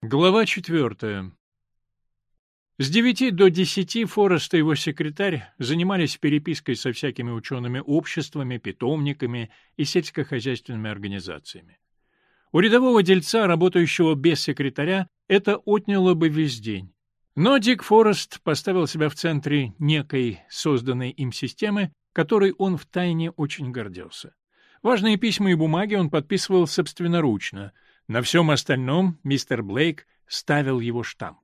Глава четвертая. С девяти до 10 Форест и его секретарь занимались перепиской со всякими учеными обществами, питомниками и сельскохозяйственными организациями. У рядового дельца, работающего без секретаря, это отняло бы весь день. Но Дик Форест поставил себя в центре некой созданной им системы, которой он втайне очень гордился. Важные письма и бумаги он подписывал собственноручно — на всем остальном мистер Блейк ставил его штамп.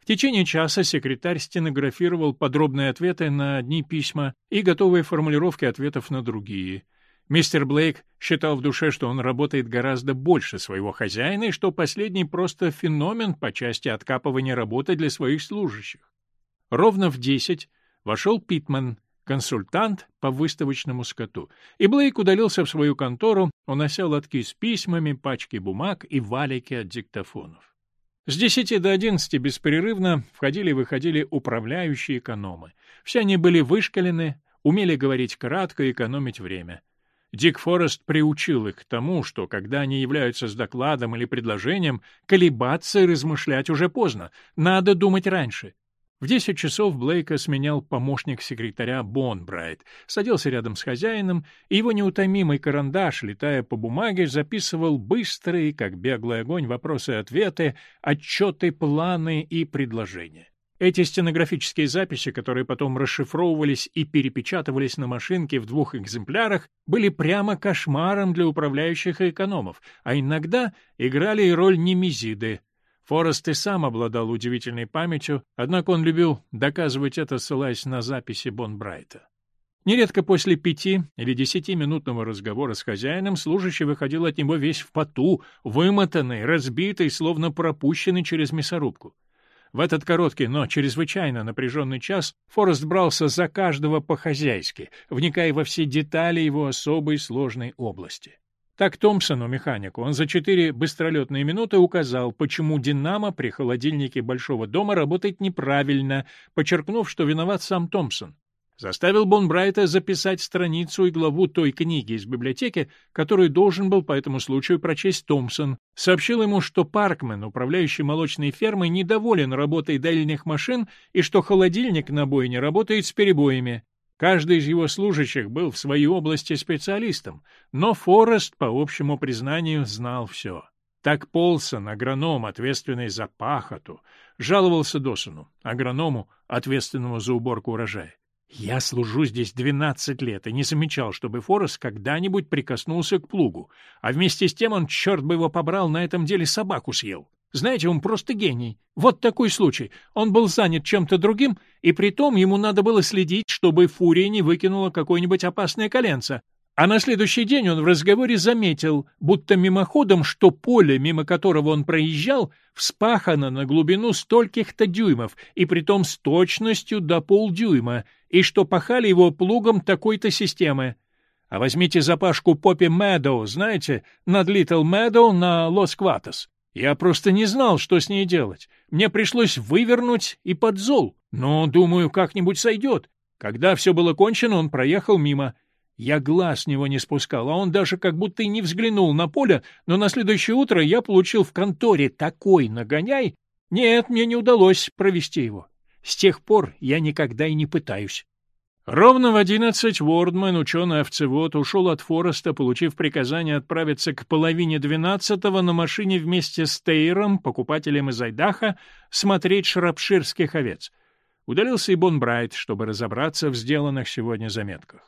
В течение часа секретарь стенографировал подробные ответы на одни письма и готовые формулировки ответов на другие. Мистер Блейк считал в душе, что он работает гораздо больше своего хозяина и что последний просто феномен по части откапывания работы для своих служащих. Ровно в десять вошел Питман консультант по выставочному скоту, и Блейк удалился в свою контору, унося лотки с письмами, пачки бумаг и валики от диктофонов. С 10 до 11 беспрерывно входили и выходили управляющие экономы. Все они были вышкалены, умели говорить кратко и экономить время. Дик Форест приучил их к тому, что, когда они являются с докладом или предложением, колебаться и размышлять уже поздно, надо думать раньше. В 10 часов Блейка сменял помощник секретаря Бонбрайт, садился рядом с хозяином, и его неутомимый карандаш, летая по бумаге, записывал быстрые, как беглый огонь, вопросы и ответы, отчеты, планы и предложения. Эти стенографические записи, которые потом расшифровывались и перепечатывались на машинке в двух экземплярах, были прямо кошмаром для управляющих и экономов, а иногда играли и роль немезиды — Форест и сам обладал удивительной памятью, однако он любил доказывать это, ссылаясь на записи Бонбрайта. Нередко после пяти или десятиминутного разговора с хозяином служащий выходил от него весь в поту, вымотанный, разбитый, словно пропущенный через мясорубку. В этот короткий, но чрезвычайно напряженный час Форест брался за каждого по-хозяйски, вникая во все детали его особой сложной области. Так Томпсону, механику, он за четыре быстролетные минуты указал, почему «Динамо» при холодильнике Большого дома работает неправильно, подчеркнув, что виноват сам Томпсон. Заставил Бонбрайта записать страницу и главу той книги из библиотеки, которую должен был по этому случаю прочесть Томпсон. Сообщил ему, что Паркмен, управляющий молочной фермой, недоволен работой дальних машин и что холодильник на бойне работает с перебоями. Каждый из его служащих был в своей области специалистом, но Форест, по общему признанию, знал все. Так Полсон, агроном, ответственный за пахоту, жаловался Досону, агроному, ответственному за уборку урожая. «Я служу здесь 12 лет и не замечал, чтобы Форест когда-нибудь прикоснулся к плугу, а вместе с тем он, черт бы его побрал, на этом деле собаку съел». Знаете, он просто гений. Вот такой случай. Он был занят чем-то другим, и притом ему надо было следить, чтобы фурия не выкинула какое-нибудь опасное коленце. А на следующий день он в разговоре заметил, будто мимоходом, что поле, мимо которого он проезжал, вспахано на глубину стольких-то дюймов, и притом с точностью до полдюйма, и что пахали его плугом такой-то системы. А возьмите запашку Поппи Мэдоу, знаете, над Литл Мэдоу на Лос-Кватос. Я просто не знал, что с ней делать. Мне пришлось вывернуть и подзол. Но, думаю, как-нибудь сойдет. Когда все было кончено, он проехал мимо. Я глаз с него не спускал, а он даже как будто и не взглянул на поле, но на следующее утро я получил в конторе такой нагоняй. Нет, мне не удалось провести его. С тех пор я никогда и не пытаюсь. Ровно в одиннадцать Уордман, ученый-овцевод, ушел от Фореста, получив приказание отправиться к половине двенадцатого на машине вместе с Тейром, покупателем из Айдаха, смотреть шрапширских овец. Удалился и Бонбрайт, чтобы разобраться в сделанных сегодня заметках.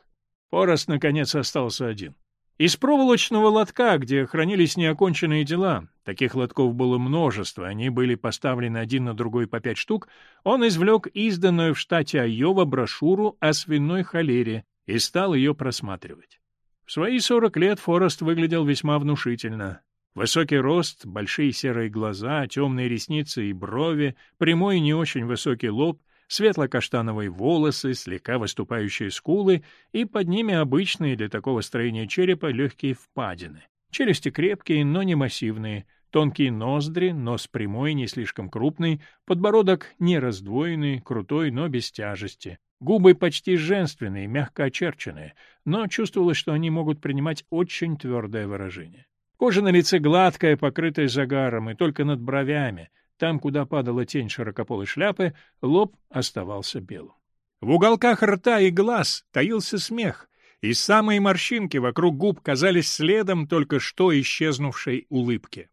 Форест, наконец, остался один. Из проволочного лотка, где хранились неоконченные дела, таких лотков было множество, они были поставлены один на другой по пять штук, он извлек изданную в штате Айова брошюру о свиной холере и стал ее просматривать. В свои сорок лет Форест выглядел весьма внушительно. Высокий рост, большие серые глаза, темные ресницы и брови, прямой и не очень высокий лоб — светло-каштановые волосы, слегка выступающие скулы и под ними обычные для такого строения черепа легкие впадины. Челюсти крепкие, но не массивные, тонкие ноздри, нос прямой, не слишком крупный, подбородок не раздвоенный, крутой, но без тяжести. Губы почти женственные, мягко очерченные, но чувствовалось, что они могут принимать очень твердое выражение. Кожа на лице гладкая, покрытая загаром, и только над бровями, там, куда падала тень широкополой шляпы, лоб оставался белым. В уголках рта и глаз таился смех, и самые морщинки вокруг губ казались следом только что исчезнувшей улыбки.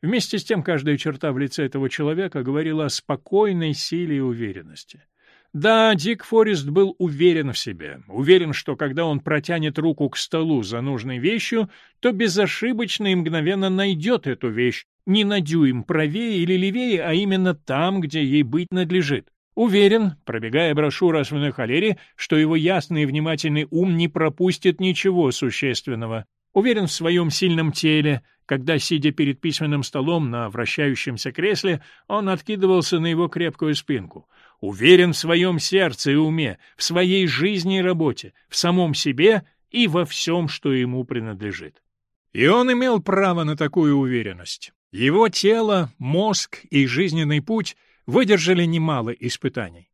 Вместе с тем каждая черта в лице этого человека говорила о спокойной силе и уверенности. Да, Дик Форест был уверен в себе, уверен, что когда он протянет руку к столу за нужной вещью, то безошибочно и мгновенно найдет эту вещь, не на дюйм правее или левее, а именно там, где ей быть надлежит. Уверен, пробегая брошюру о свиной что его ясный и внимательный ум не пропустит ничего существенного. Уверен в своем сильном теле, когда, сидя перед письменным столом на вращающемся кресле, он откидывался на его крепкую спинку. Уверен в своем сердце и уме, в своей жизни и работе, в самом себе и во всем, что ему принадлежит. И он имел право на такую уверенность. Его тело, мозг и жизненный путь выдержали немало испытаний.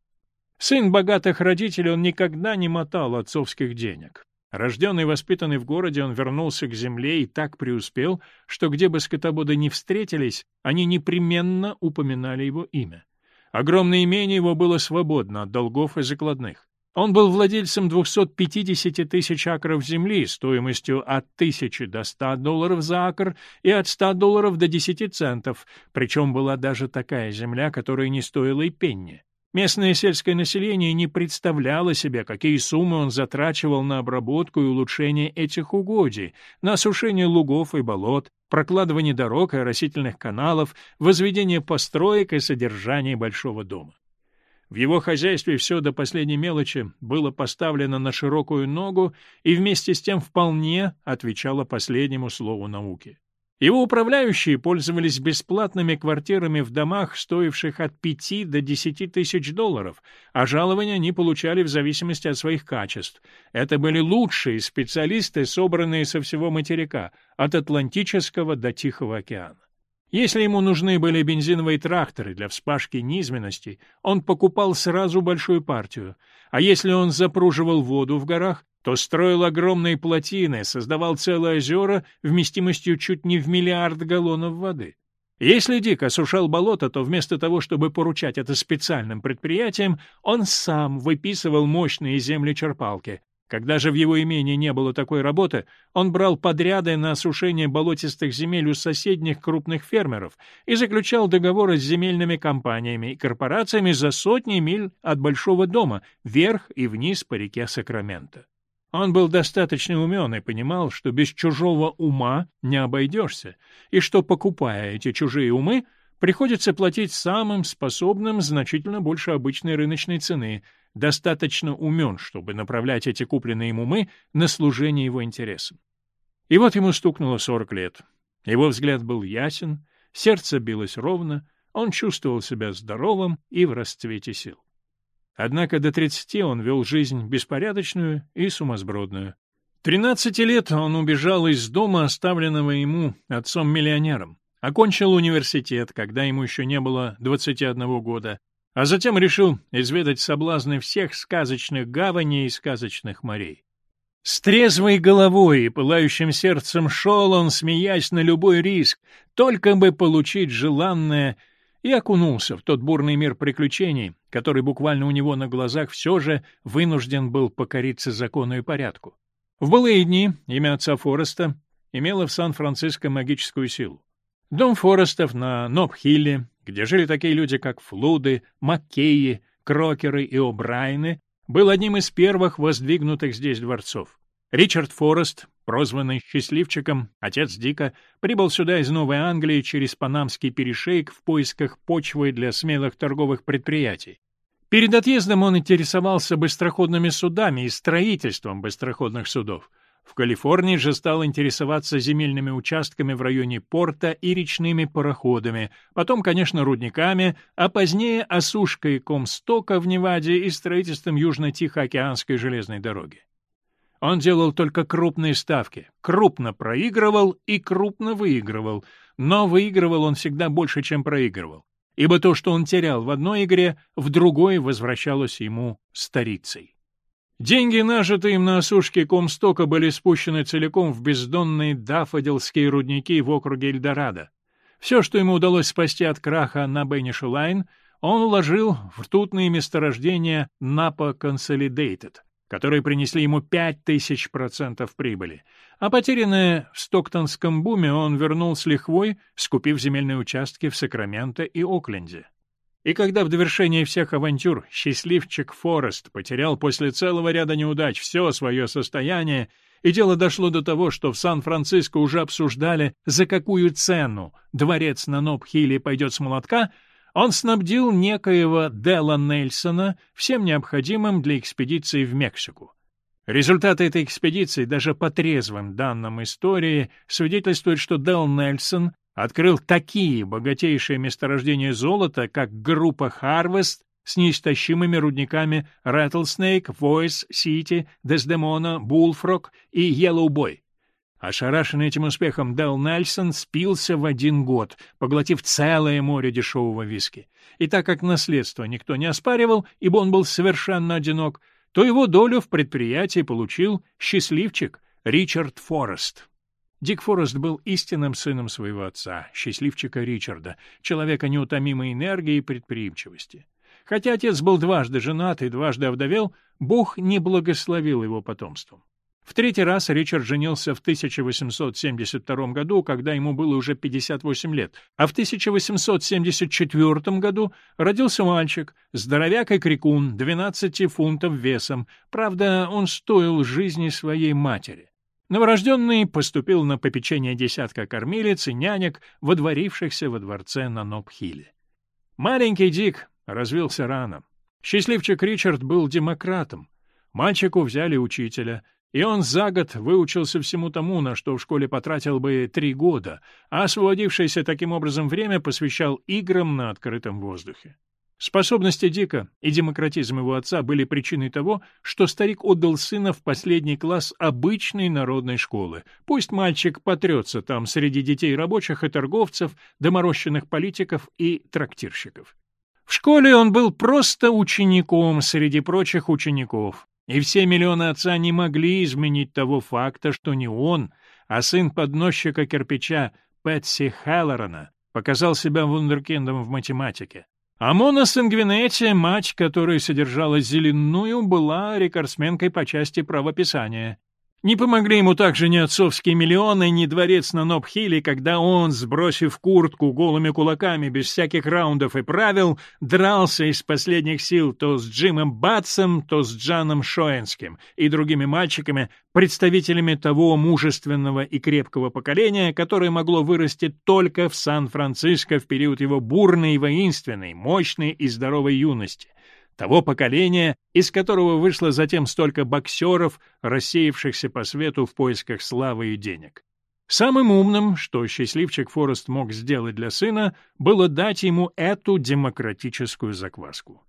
Сын богатых родителей, он никогда не мотал отцовских денег. Рожденный и воспитанный в городе, он вернулся к земле и так преуспел, что где бы скотободы ни встретились, они непременно упоминали его имя. Огромное имение его было свободно от долгов и закладных. Он был владельцем 250 тысяч акров земли стоимостью от 1000 до 100 долларов за акр и от 100 долларов до 10 центов, причем была даже такая земля, которая не стоила и пенни. Местное сельское население не представляло себе, какие суммы он затрачивал на обработку и улучшение этих угодий, на осушение лугов и болот, прокладывание дорог и оросительных каналов, возведение построек и содержание большого дома. В его хозяйстве все до последней мелочи было поставлено на широкую ногу и вместе с тем вполне отвечало последнему слову науки. Его управляющие пользовались бесплатными квартирами в домах, стоивших от 5 до 10 тысяч долларов, а жалования они получали в зависимости от своих качеств. Это были лучшие специалисты, собранные со всего материка, от Атлантического до Тихого океана. Если ему нужны были бензиновые тракторы для вспашки низменностей, он покупал сразу большую партию, а если он запруживал воду в горах, то строил огромные плотины, создавал целые озера вместимостью чуть не в миллиард галлонов воды. Если Дик осушал болото, то вместо того, чтобы поручать это специальным предприятиям, он сам выписывал мощные землечерпалки, когда же в его имении не было такой работы, он брал подряды на осушение болотистых земель у соседних крупных фермеров и заключал договоры с земельными компаниями и корпорациями за сотни миль от Большого дома, вверх и вниз по реке Сакраменто. Он был достаточно умен и понимал, что без чужого ума не обойдешься, и что, покупая эти чужие умы, приходится платить самым способным значительно больше обычной рыночной цены, достаточно умен, чтобы направлять эти купленные ему мы на служение его интересам. И вот ему стукнуло 40 лет. Его взгляд был ясен, сердце билось ровно, он чувствовал себя здоровым и в расцвете сил. Однако до 30 он вел жизнь беспорядочную и сумасбродную. 13 лет он убежал из дома, оставленного ему отцом-миллионером. Окончил университет, когда ему еще не было 21 года, а затем решил изведать соблазны всех сказочных гаваней и сказочных морей. С трезвой головой и пылающим сердцем шел он, смеясь на любой риск, только бы получить желанное, и окунулся в тот бурный мир приключений, который буквально у него на глазах все же вынужден был покориться закону и порядку. В былые дни имя отца Фореста имело в Сан-Франциско магическую силу. Дом Форестов на Ноб-Хилле, где жили такие люди, как Флуды, Маккеи, Крокеры и О'Брайны, был одним из первых воздвигнутых здесь дворцов. Ричард Форест, прозванный «Счастливчиком», отец Дика, прибыл сюда из Новой Англии через Панамский перешейк в поисках почвы для смелых торговых предприятий. Перед отъездом он интересовался быстроходными судами и строительством быстроходных судов — в Калифорнии же стал интересоваться земельными участками в районе порта и речными пароходами, потом, конечно, рудниками, а позднее осушкой Комстока в Неваде и строительством Южно-Тихоокеанской железной дороги. Он делал только крупные ставки, крупно проигрывал и крупно выигрывал, но выигрывал он всегда больше, чем проигрывал, ибо то, что он терял в одной игре, в другой возвращалось ему старицей. Деньги, нажитые им на осушке Комстока, были спущены целиком в бездонные дафодилские рудники в округе Эльдорадо. Все, что ему удалось спасти от краха на Беннишелайн, он уложил в ртутные месторождения Napa Consolidated, которые принесли ему 5000% прибыли, а потерянное в Стоктонском буме он вернул с лихвой, скупив земельные участки в Сакраменто и Окленде. И когда в довершении всех авантюр счастливчик Форест потерял после целого ряда неудач все свое состояние, и дело дошло до того, что в Сан-Франциско уже обсуждали, за какую цену дворец на Нобхилле пойдет с молотка, он снабдил некоего Дела Нельсона всем необходимым для экспедиции в Мексику. Результаты этой экспедиции, даже по трезвым данным истории, свидетельствуют, что Дел Нельсон открыл такие богатейшие месторождения золота, как группа Harvest с неистощимыми рудниками Rattlesnake, Voice, City, Desdemona, Bullfrog и Yellow Boy. Ошарашенный этим успехом Дел Нельсон спился в один год, поглотив целое море дешевого виски. И так как наследство никто не оспаривал, ибо он был совершенно одинок, то его долю в предприятии получил счастливчик Ричард Форест. Дик Форест был истинным сыном своего отца, счастливчика Ричарда, человека неутомимой энергии и предприимчивости. Хотя отец был дважды женат и дважды овдовел, Бог не благословил его потомством. В третий раз Ричард женился в 1872 году, когда ему было уже 58 лет, а в 1874 году родился мальчик, здоровяк и крикун, 12 фунтов весом. Правда, он стоил жизни своей матери. Новорожденный поступил на попечение десятка кормилец и нянек, водворившихся во дворце на Нобхиле. Маленький Дик развился рано. Счастливчик Ричард был демократом. Мальчику взяли учителя, и он за год выучился всему тому, на что в школе потратил бы три года, а освободившееся таким образом время посвящал играм на открытом воздухе. Способности Дика и демократизм его отца были причиной того, что старик отдал сына в последний класс обычной народной школы. Пусть мальчик потрется там среди детей рабочих и торговцев, доморощенных политиков и трактирщиков. В школе он был просто учеником среди прочих учеников, и все миллионы отца не могли изменить того факта, что не он, а сын подносчика кирпича Пэтси Хеллорана показал себя вундеркиндом в математике Амона Сангвинетти, мать которой содержала Зеленую, была рекордсменкой по части правописания. Не помогли ему также ни отцовские миллионы, ни дворец на Нобхиле, когда он, сбросив куртку голыми кулаками без всяких раундов и правил, дрался из последних сил то с Джимом Батсом, то с Джаном Шоенским и другими мальчиками, представителями того мужественного и крепкого поколения, которое могло вырасти только в Сан-Франциско в период его бурной, воинственной, мощной и здоровой юности — того поколения, из которого вышло затем столько боксеров, рассеявшихся по свету в поисках славы и денег. Самым умным, что счастливчик Форест мог сделать для сына, было дать ему эту демократическую закваску.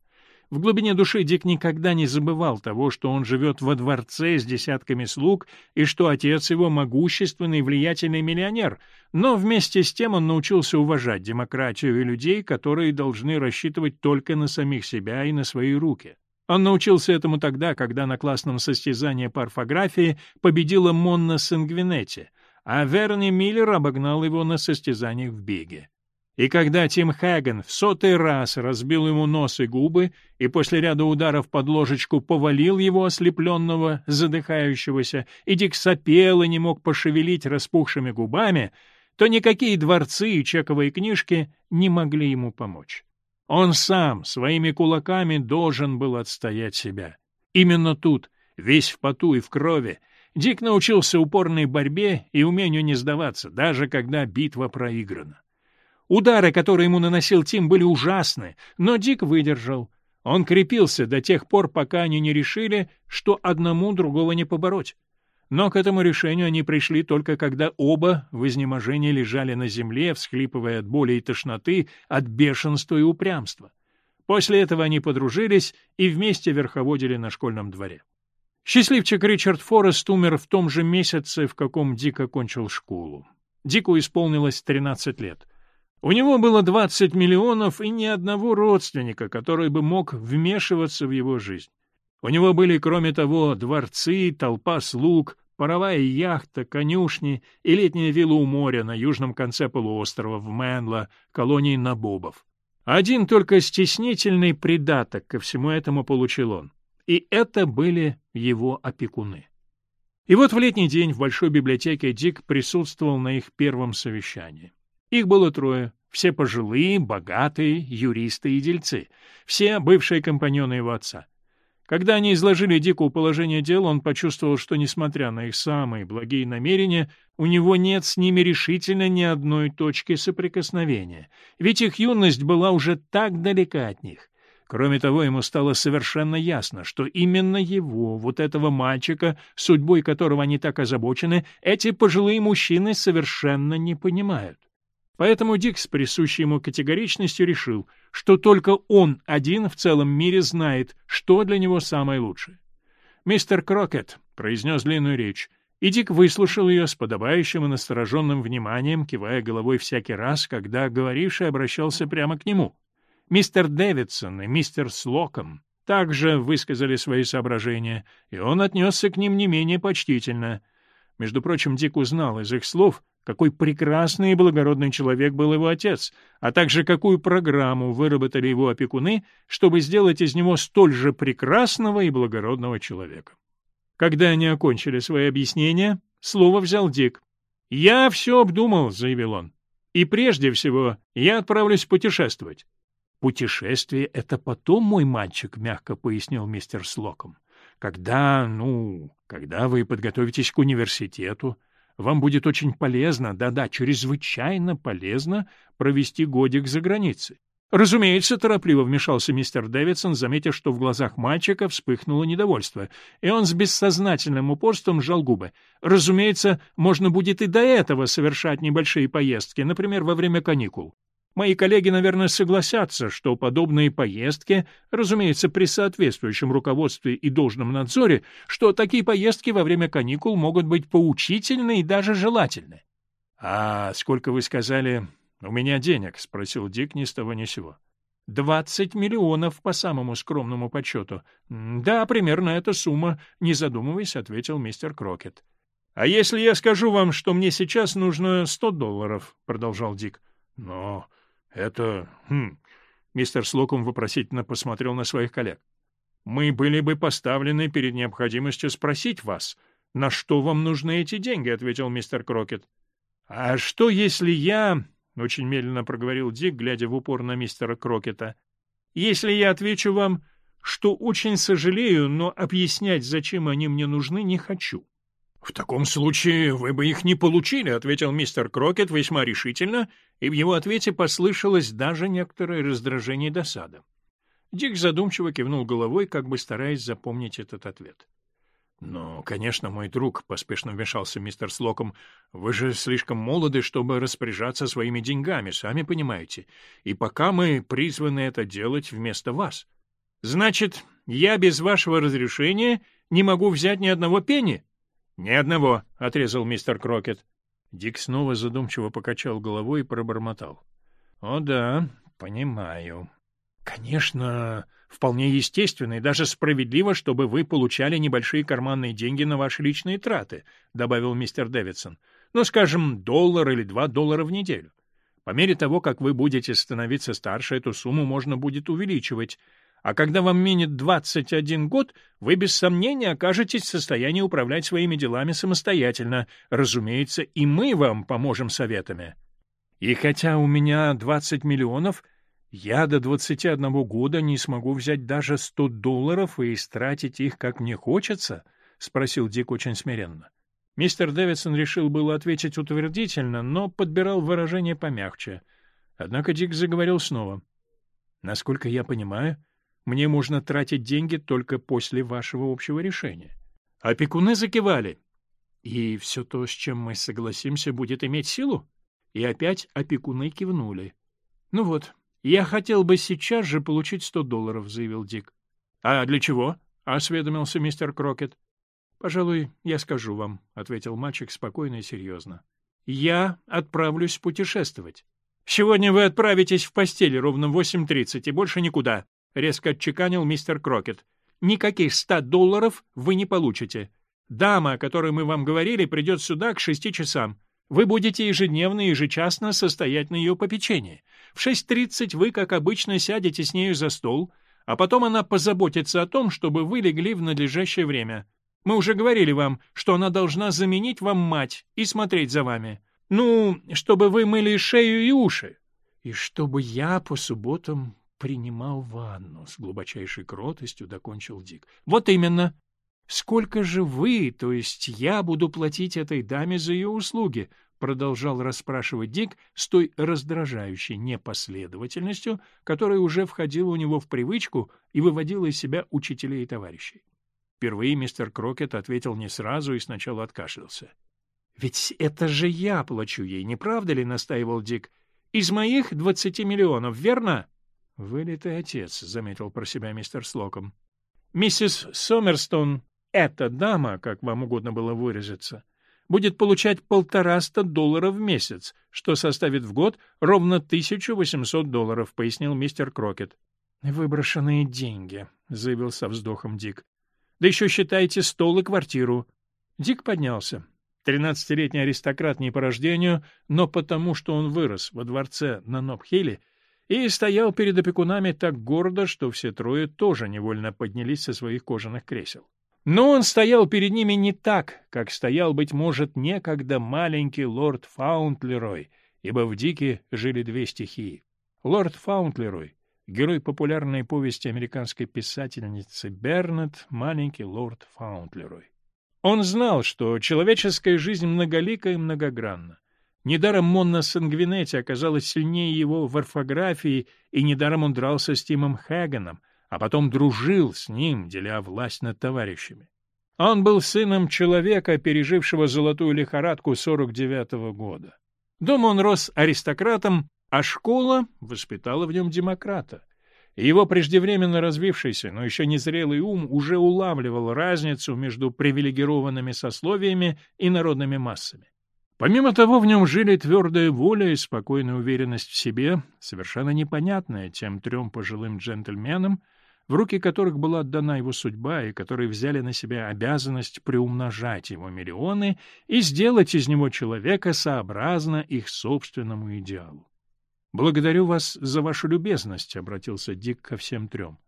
В глубине души Дик никогда не забывал того, что он живет во дворце с десятками слуг и что отец его могущественный и влиятельный миллионер, но вместе с тем он научился уважать демократию и людей, которые должны рассчитывать только на самих себя и на свои руки. Он научился этому тогда, когда на классном состязании по орфографии победила Монна Сингвинетти, а Верни Миллер обогнал его на состязаниях в беге. И когда Тим Хаган в сотый раз разбил ему нос и губы и после ряда ударов под ложечку повалил его ослепленного, задыхающегося, и Дик сопел и не мог пошевелить распухшими губами, то никакие дворцы и чековые книжки не могли ему помочь. Он сам своими кулаками должен был отстоять себя. Именно тут, весь в поту и в крови, Дик научился упорной борьбе и умению не сдаваться, даже когда битва проиграна. Удары, которые ему наносил Тим, были ужасны, но Дик выдержал. Он крепился до тех пор, пока они не решили, что одному другого не побороть. Но к этому решению они пришли только когда оба в изнеможении лежали на земле, всхлипывая от боли и тошноты, от бешенства и упрямства. После этого они подружились и вместе верховодили на школьном дворе. Счастливчик Ричард Форест умер в том же месяце, в каком Дик окончил школу. Дику исполнилось 13 лет — у него было 20 миллионов и ни одного родственника, который бы мог вмешиваться в его жизнь. У него были, кроме того, дворцы, толпа слуг, паровая яхта, конюшни и летняя вилла у моря на южном конце полуострова в Мэнло, колонии набобов. Один только стеснительный придаток ко всему этому получил он. И это были его опекуны. И вот в летний день в Большой библиотеке Дик присутствовал на их первом совещании. Их было трое. Все пожилые, богатые, юристы и дельцы. Все бывшие компаньоны его отца. Когда они изложили Дику положение дел, он почувствовал, что, несмотря на их самые благие намерения, у него нет с ними решительно ни одной точки соприкосновения, ведь их юность была уже так далека от них. Кроме того, ему стало совершенно ясно, что именно его, вот этого мальчика, судьбой которого они так озабочены, эти пожилые мужчины совершенно не понимают. Поэтому Дик с присущей ему категоричностью решил, что только он один в целом мире знает, что для него самое лучшее. «Мистер Крокет», — произнес длинную речь, и Дик выслушал ее с подобающим и настороженным вниманием, кивая головой всякий раз, когда говоривший обращался прямо к нему. Мистер Дэвидсон и мистер Слоком также высказали свои соображения, и он отнесся к ним не менее почтительно. Между прочим, Дик узнал из их слов — какой прекрасный и благородный человек был его отец, а также какую программу выработали его опекуны, чтобы сделать из него столь же прекрасного и благородного человека. Когда они окончили свои объяснения, слово взял Дик. «Я все обдумал», — заявил он. «И прежде всего я отправлюсь путешествовать». «Путешествие — это потом, мой мальчик», — мягко пояснил мистер Слоком. «Когда, ну, когда вы подготовитесь к университету». Вам будет очень полезно, да-да, чрезвычайно полезно провести годик за границей. Разумеется, торопливо вмешался мистер Дэвидсон, заметив, что в глазах мальчика вспыхнуло недовольство, и он с бессознательным упорством сжал губы. Разумеется, можно будет и до этого совершать небольшие поездки, например, во время каникул. Мои коллеги, наверное, согласятся, что подобные поездки, разумеется, при соответствующем руководстве и должном надзоре, что такие поездки во время каникул могут быть поучительны и даже желательны. — А сколько вы сказали? У меня денег, — спросил Дик ни с того ни сего. — Двадцать миллионов по самому скромному подсчету. — Да, примерно эта сумма, — не задумываясь, ответил мистер Крокет. — А если я скажу вам, что мне сейчас нужно сто долларов, — продолжал Дик. — Но... Это... Хм... Мистер Слокум вопросительно посмотрел на своих коллег. «Мы были бы поставлены перед необходимостью спросить вас, на что вам нужны эти деньги?» — ответил мистер Крокет. «А что, если я...» — очень медленно проговорил Дик, глядя в упор на мистера Крокета. «Если я отвечу вам, что очень сожалею, но объяснять, зачем они мне нужны, не хочу. «В таком случае вы бы их не получили», — ответил мистер Крокет весьма решительно, и в его ответе послышалось даже некоторое раздражение и досада. Дик задумчиво кивнул головой, как бы стараясь запомнить этот ответ. «Но, конечно, мой друг», — поспешно вмешался мистер Слоком, — «вы же слишком молоды, чтобы распоряжаться своими деньгами, сами понимаете, и пока мы призваны это делать вместо вас». «Значит, я без вашего разрешения не могу взять ни одного пени?» «Ни одного!» — отрезал мистер Крокет. Дик снова задумчиво покачал головой и пробормотал. «О да, понимаю. Конечно, вполне естественно и даже справедливо, чтобы вы получали небольшие карманные деньги на ваши личные траты», — добавил мистер Дэвидсон. «Ну, скажем, доллар или два доллара в неделю. По мере того, как вы будете становиться старше, эту сумму можно будет увеличивать». А когда вам минит 21 год, вы без сомнения окажетесь в состоянии управлять своими делами самостоятельно. Разумеется, и мы вам поможем советами. И хотя у меня 20 миллионов, я до 21 года не смогу взять даже 100 долларов и истратить их, как мне хочется, — спросил Дик очень смиренно. Мистер Дэвидсон решил было ответить утвердительно, но подбирал выражение помягче. Однако Дик заговорил снова. — Насколько я понимаю, — мне можно тратить деньги только после вашего общего решения. Опекуны закивали. И все то, с чем мы согласимся, будет иметь силу? И опять опекуны кивнули. Ну вот, я хотел бы сейчас же получить сто долларов, заявил Дик. А для чего? осведомился мистер Крокет. Пожалуй, я скажу вам, ответил мальчик спокойно и серьезно. Я отправлюсь путешествовать. Сегодня вы отправитесь в постель ровно в 8:30 и больше никуда. — резко отчеканил мистер Крокет. «Никаких ста долларов вы не получите. Дама, о которой мы вам говорили, придет сюда к шести часам. Вы будете ежедневно и ежечасно состоять на ее попечении. В 6.30 вы, как обычно, сядете с нею за стол, а потом она позаботится о том, чтобы вы легли в надлежащее время. Мы уже говорили вам, что она должна заменить вам мать и смотреть за вами. Ну, чтобы вы мыли шею и уши. И чтобы я по субботам принимал ванну, — с глубочайшей кротостью докончил Дик. — Вот именно. Сколько же вы, то есть я, буду платить этой даме за ее услуги? — продолжал расспрашивать Дик с той раздражающей непоследовательностью, которая уже входила у него в привычку и выводила из себя учителей и товарищей. Впервые мистер Крокет ответил не сразу и сначала откашлялся. — Ведь это же я плачу ей, не правда ли? — настаивал Дик. — Из моих двадцати миллионов, верно? — «Вылитый отец», — заметил про себя мистер Слоком. «Миссис Сомерстон, эта дама, как вам угодно было выразиться, будет получать полтораста долларов в месяц, что составит в год ровно 1800 долларов», — пояснил мистер Крокет. «Выброшенные деньги», — заявил со вздохом Дик. «Да еще считайте стол и квартиру». Дик поднялся. Тринадцатилетний аристократ не по рождению, но потому, что он вырос во дворце на Нобхилле, и стоял перед опекунами так гордо, что все трое тоже невольно поднялись со своих кожаных кресел. Но он стоял перед ними не так, как стоял, быть может, некогда маленький лорд Фаунтлерой, ибо в Дике жили две стихии. Лорд Фаунтлерой — герой популярной повести американской писательницы Бернет «Маленький лорд Фаунтлерой». Он знал, что человеческая жизнь многолика и многогранна, Недаром Монна Сангвинетти оказалась сильнее его в орфографии, и недаром он дрался с Тимом Хагеном, а потом дружил с ним, деля власть над товарищами. А он был сыном человека, пережившего золотую лихорадку 49-го года. Дома он рос аристократом, а школа воспитала в нем демократа. Его преждевременно развившийся, но еще незрелый ум уже улавливал разницу между привилегированными сословиями и народными массами. Помимо того, в нем жили твердая воля и спокойная уверенность в себе, совершенно непонятная тем трем пожилым джентльменам, в руки которых была отдана его судьба и которые взяли на себя обязанность приумножать его миллионы и сделать из него человека сообразно их собственному идеалу. «Благодарю вас за вашу любезность», — обратился Дик ко всем трем.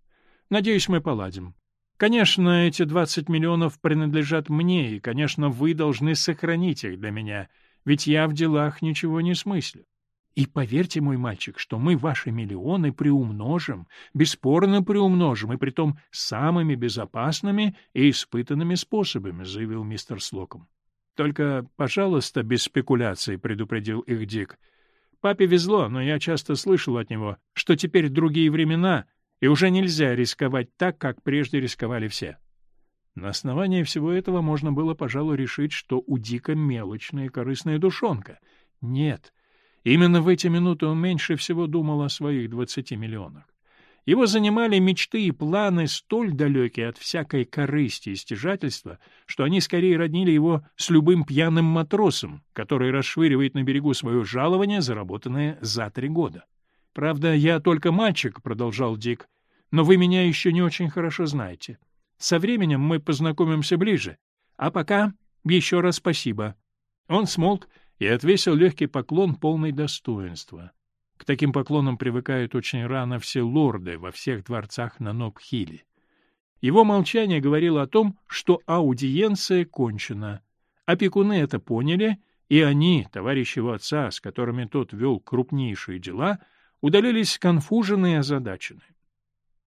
«Надеюсь, мы поладим. Конечно, эти 20 миллионов принадлежат мне, и, конечно, вы должны сохранить их для меня, ведь я в делах ничего не смыслю. И поверьте, мой мальчик, что мы ваши миллионы приумножим, бесспорно приумножим, и притом самыми безопасными и испытанными способами, — заявил мистер Слоком. — Только, пожалуйста, без спекуляций, — предупредил их Дик. — Папе везло, но я часто слышал от него, что теперь другие времена — и уже нельзя рисковать так, как прежде рисковали все. На основании всего этого можно было, пожалуй, решить, что у Дика мелочная и корыстная душонка. Нет, именно в эти минуты он меньше всего думал о своих двадцати миллионах. Его занимали мечты и планы, столь далекие от всякой корысти и стяжательства, что они скорее роднили его с любым пьяным матросом, который расшвыривает на берегу свое жалование, заработанное за три года. «Правда, я только мальчик», — продолжал Дик, — «но вы меня еще не очень хорошо знаете. Со временем мы познакомимся ближе. А пока еще раз спасибо». Он смолк и отвесил легкий поклон, полный достоинства. К таким поклонам привыкают очень рано все лорды во всех дворцах на Нокхиле. Его молчание говорило о том, что аудиенция кончена. Опекуны это поняли, и они, товарищи его отца, с которыми тот вел крупнейшие дела — удалились конфуженные и озадаченные.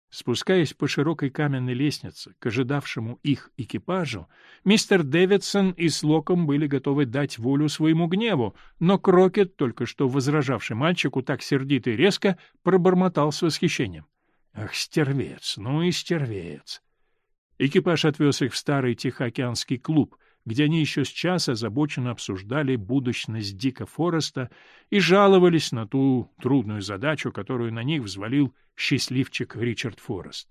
Спускаясь по широкой каменной лестнице к ожидавшему их экипажу, мистер Дэвидсон и Слоком были готовы дать волю своему гневу, но Крокет, только что возражавший мальчику так сердито и резко, пробормотал с восхищением. «Ах, стервец! Ну и стервец!» Экипаж отвез их в старый Тихоокеанский клуб — где они еще с час озабоченно обсуждали будущность Дика Фореста и жаловались на ту трудную задачу, которую на них взвалил счастливчик Ричард Форест.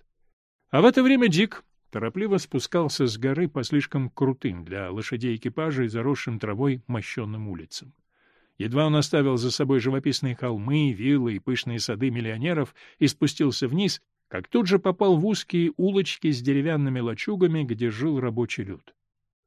А в это время Дик торопливо спускался с горы по слишком крутым для лошадей экипажа и заросшим травой мощенным улицам. Едва он оставил за собой живописные холмы, виллы и пышные сады миллионеров и спустился вниз, как тут же попал в узкие улочки с деревянными лачугами, где жил рабочий люд.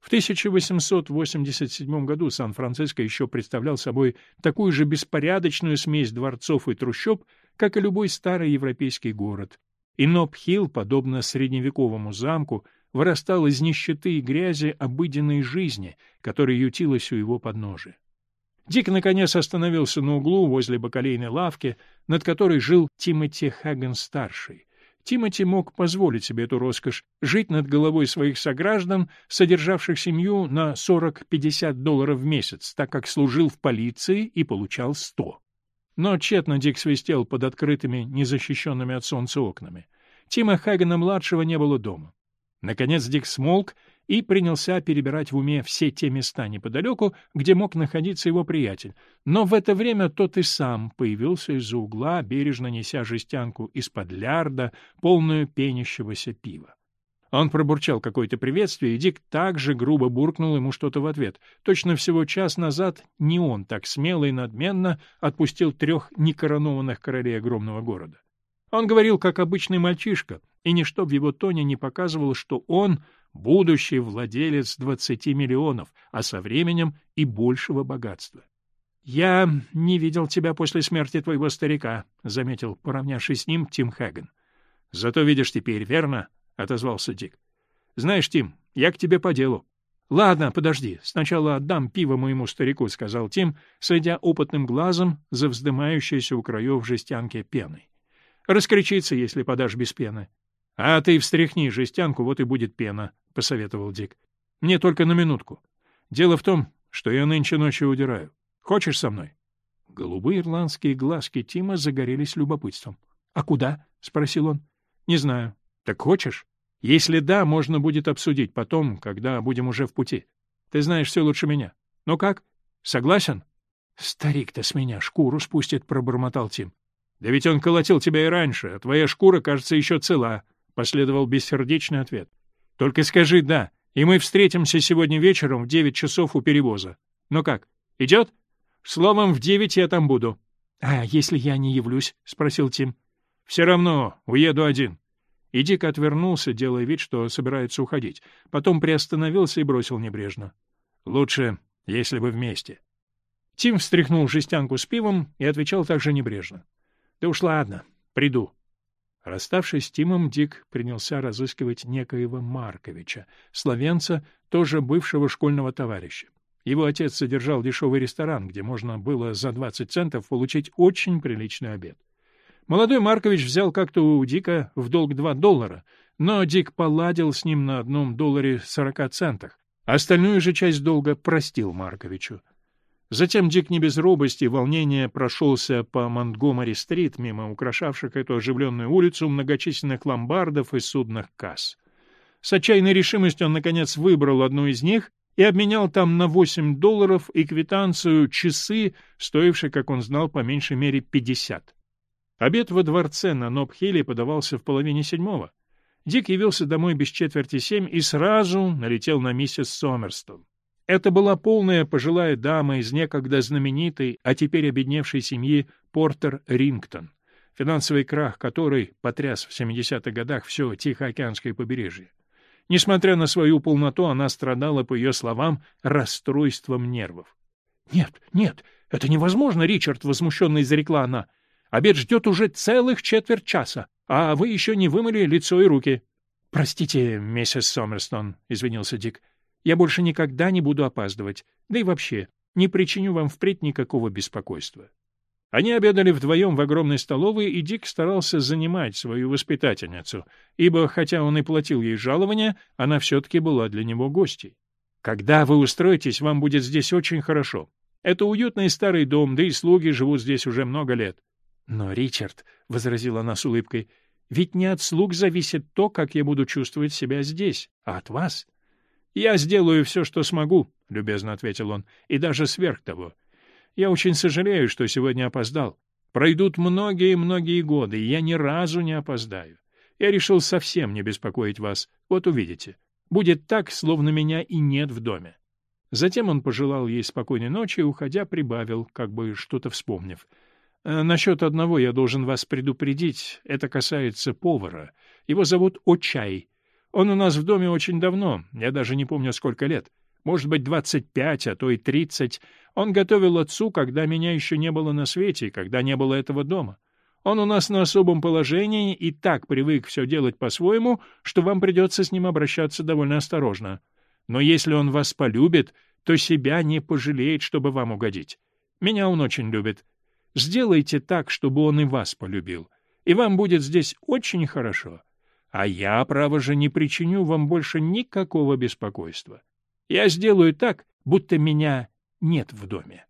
В 1887 году Сан-Франциско еще представлял собой такую же беспорядочную смесь дворцов и трущоб, как и любой старый европейский город. И Ноб-Хилл, подобно средневековому замку, вырастал из нищеты и грязи обыденной жизни, которая ютилась у его подножия. Дик, наконец, остановился на углу возле бакалейной лавки, над которой жил Тимоти Хаген Старший. Тимати мог позволить себе эту роскошь — жить над головой своих сограждан, содержавших семью на 40-50 долларов в месяц, так как служил в полиции и получал 100. Но тщетно Дик свистел под открытыми, незащищенными от солнца окнами. Тима Хагена-младшего не было дома. Наконец Дик смолк и принялся перебирать в уме все те места неподалеку, где мог находиться его приятель. Но в это время тот и сам появился из-за угла, бережно неся жестянку из-под лярда, полную пенящегося пива. Он пробурчал какое-то приветствие, и Дик также грубо буркнул ему что-то в ответ. Точно всего час назад не он так смело и надменно отпустил трех некоронованных королей огромного города. Он говорил, как обычный мальчишка, и ничто в его тоне не показывало, что он будущий владелец 20 миллионов, а со временем и большего богатства. «Я не видел тебя после смерти твоего старика», — заметил, поравнявшись с ним, Тим Хаган. «Зато видишь теперь, верно?» — отозвался Дик. «Знаешь, Тим, я к тебе по делу». «Ладно, подожди, сначала отдам пиво моему старику», — сказал Тим, сойдя опытным глазом за вздымающейся у краев жестянки пеной. «Раскричится, если подашь без пены». «А ты встряхни жестянку, вот и будет пена», — посоветовал Дик. — Мне только на минутку. Дело в том, что я нынче ночью удираю. Хочешь со мной? Голубые ирландские глазки Тима загорелись любопытством. — А куда? — спросил он. — Не знаю. — Так хочешь? Если да, можно будет обсудить потом, когда будем уже в пути. Ты знаешь все лучше меня. Ну как? Согласен? — Старик-то с меня шкуру спустит, — пробормотал Тим. — Да ведь он колотил тебя и раньше, а твоя шкура, кажется, еще цела, — последовал бессердечный ответ. Только скажи «да», и мы встретимся сегодня вечером в девять часов у перевоза. Ну как, идет? Словом, в девять я там буду». «А если я не явлюсь?» — спросил Тим. «Все равно, уеду один». И Дик отвернулся, делая вид, что собирается уходить. Потом приостановился и бросил небрежно. «Лучше, если бы вместе». Тим встряхнул жестянку с пивом и отвечал также небрежно. — ты уж ладно, приду. Расставшись с Тимом, Дик принялся разыскивать некоего Марковича, славянца, тоже бывшего школьного товарища. Его отец содержал дешевый ресторан, где можно было за 20 центов получить очень приличный обед. Молодой Маркович взял как-то у Дика в долг 2 доллара, но Дик поладил с ним на одном долларе 40 центах. Остальную же часть долга простил Марковичу. Затем Дик не без робости и волнения прошелся по Монтгомери-стрит, мимо украшавших эту оживленную улицу многочисленных ломбардов и судных касс. С отчаянной решимостью он, наконец, выбрал одну из них и обменял там на 8 долларов и квитанцию часы, стоившие, как он знал, по меньшей мере 50. Обед во дворце на Нобхилле подавался в половине седьмого. Дик явился домой без четверти семь и сразу налетел на миссис Сомерстон. Это была полная пожилая дама из некогда знаменитой, а теперь обедневшей семьи Портер Рингтон, финансовый крах которой потряс в 70-х годах все Тихоокеанское побережье. Несмотря на свою полноту, она страдала, по ее словам, расстройством нервов. «Нет, нет, это невозможно, Ричард!» — возмущенно изрекла она. «Обед ждет уже целых четверть часа, а вы еще не вымыли лицо и руки». «Простите, миссис Сомерстон», — извинился Дик. Я больше никогда не буду опаздывать, да и вообще не причиню вам впредь никакого беспокойства. Они обедали вдвоем в огромной столовой, и Дик старался занимать свою воспитательницу, ибо, хотя он и платил ей жалование, она все-таки была для него гостей. «Когда вы устроитесь, вам будет здесь очень хорошо. Это уютный старый дом, да и слуги живут здесь уже много лет». «Но, Ричард», — возразила она с улыбкой, — «ведь не от слуг зависит то, как я буду чувствовать себя здесь, а от вас. «Я сделаю все, что смогу», — любезно ответил он, — «и даже сверх того. Я очень сожалею, что сегодня опоздал. Пройдут многие-многие годы, и я ни разу не опоздаю. Я решил совсем не беспокоить вас. Вот увидите. Будет так, словно меня и нет в доме». Затем он пожелал ей спокойной ночи уходя, прибавил, как бы что-то вспомнив. «Э, «Насчет одного я должен вас предупредить. Это касается повара. Его зовут Очай. Он у нас в доме очень давно, я даже не помню, сколько лет. Может быть, двадцать пять, а то и тридцать. Он готовил отцу, когда меня еще не было на свете и когда не было этого дома. Он у нас на особом положении и так привык все делать по-своему, что вам придется с ним обращаться довольно осторожно. Но если он вас полюбит, то себя не пожалеет, чтобы вам угодить. Меня он очень любит. Сделайте так, чтобы он и вас полюбил, и вам будет здесь очень хорошо. А я, право же, не причиню вам больше никакого беспокойства. Я сделаю так, будто меня нет в доме.